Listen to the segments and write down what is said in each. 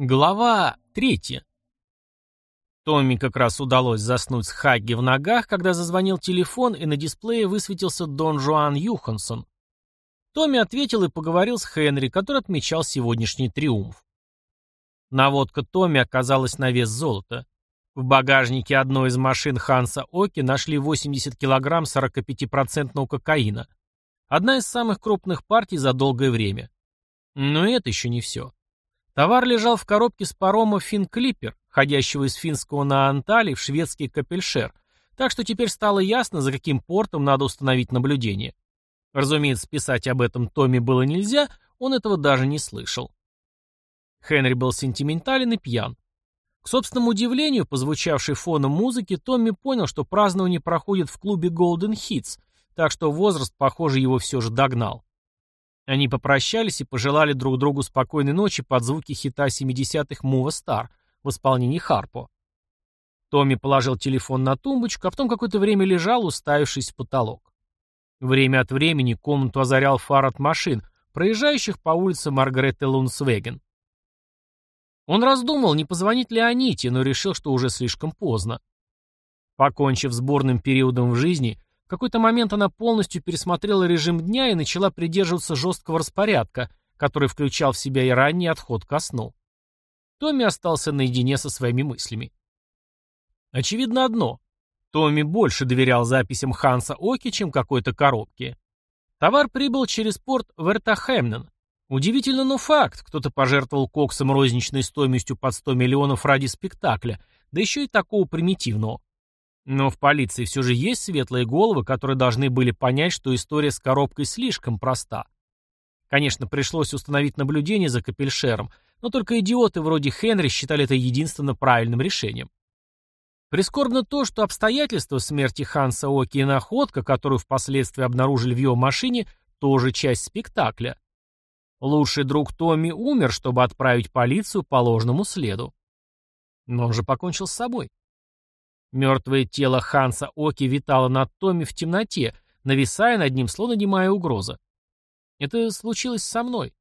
Глава третья. Томми как раз удалось заснуть с Хагги в ногах, когда зазвонил телефон, и на дисплее высветился Дон Жуан Юхансон. Томми ответил и поговорил с Хенри, который отмечал сегодняшний триумф. Наводка Томми оказалась на вес золота. В багажнике одной из машин Ханса Оки нашли 80 килограмм 45% кокаина. Одна из самых крупных партий за долгое время. Но это еще не все. Товар лежал в коробке с парома «Финклиппер», ходящего из финского на Анталии в шведский Капельшер, так что теперь стало ясно, за каким портом надо установить наблюдение. Разумеется, писать об этом Томми было нельзя, он этого даже не слышал. Хенри был сентиментален и пьян. К собственному удивлению, позвучавшей фоном музыки, Томми понял, что празднование проходит в клубе Golden Hits, так что возраст, похоже, его все же догнал. Они попрощались и пожелали друг другу спокойной ночи под звуки хита 70-х «Мува Стар» в исполнении Харпо. Томми положил телефон на тумбочку, а потом какое-то время лежал, уставившись в потолок. Время от времени комнату озарял фар от машин, проезжающих по улице Маргареты Лунсвеген. Он раздумал, не позвонить ли Аните, но решил, что уже слишком поздно. Покончив с бурным периодом в жизни, в какой-то момент она полностью пересмотрела режим дня и начала придерживаться жесткого распорядка, который включал в себя и ранний отход ко сну. Томми остался наедине со своими мыслями. Очевидно одно. Томми больше доверял записям Ханса Оки, чем какой-то коробке. Товар прибыл через порт Вертахемнен. Удивительно, но факт. Кто-то пожертвовал коксом розничной стоимостью под 100 миллионов ради спектакля, да еще и такого примитивного. Но в полиции все же есть светлые головы, которые должны были понять, что история с коробкой слишком проста. Конечно, пришлось установить наблюдение за Капельшером, но только идиоты вроде Хенри считали это единственно правильным решением. Прискорбно то, что обстоятельства смерти Ханса Оки и находка, которую впоследствии обнаружили в его машине, тоже часть спектакля. Лучший друг Томми умер, чтобы отправить полицию по ложному следу. Но он же покончил с собой. Мертвое тело Ханса Оки витало над Томми в темноте, нависая над ним, словно немая угроза. Это случилось со мной.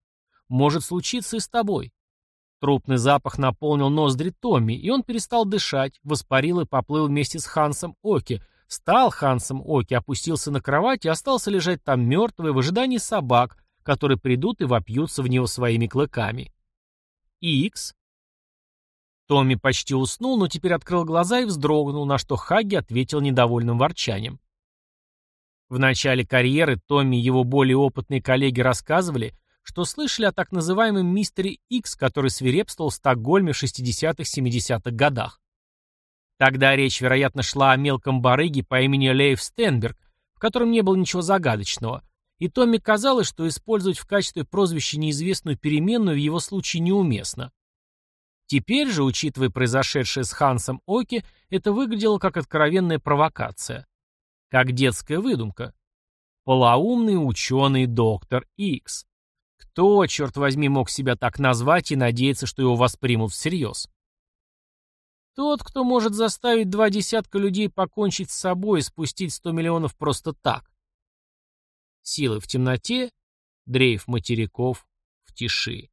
Может случиться и с тобой. Трупный запах наполнил ноздри Томми, и он перестал дышать, воспарил и поплыл вместе с Хансом Оки, стал Хансом Оки, опустился на кровать и остался лежать там мертвый в ожидании собак, которые придут и вопьются в него своими клыками. Икс Томми почти уснул, но теперь открыл глаза и вздрогнул, на что Хаги ответил недовольным ворчанием. В начале карьеры Томми и его более опытные коллеги рассказывали, что слышали о так называемом мистере Икс, который свирепствовал в Стокгольме в 60-70-х годах. Тогда речь, вероятно, шла о мелком барыге по имени Лейв Стенберг, в котором не было ничего загадочного, и Томми казалось, что использовать в качестве прозвища неизвестную переменную в его случае неуместно. Теперь же, учитывая произошедшее с Хансом Оки, это выглядело как откровенная провокация. Как детская выдумка. Полоумный ученый доктор Икс. Кто, черт возьми, мог себя так назвать и надеяться, что его воспримут всерьез? Тот, кто может заставить два десятка людей покончить с собой и спустить сто миллионов просто так. Силы в темноте, дрейф материков в тиши.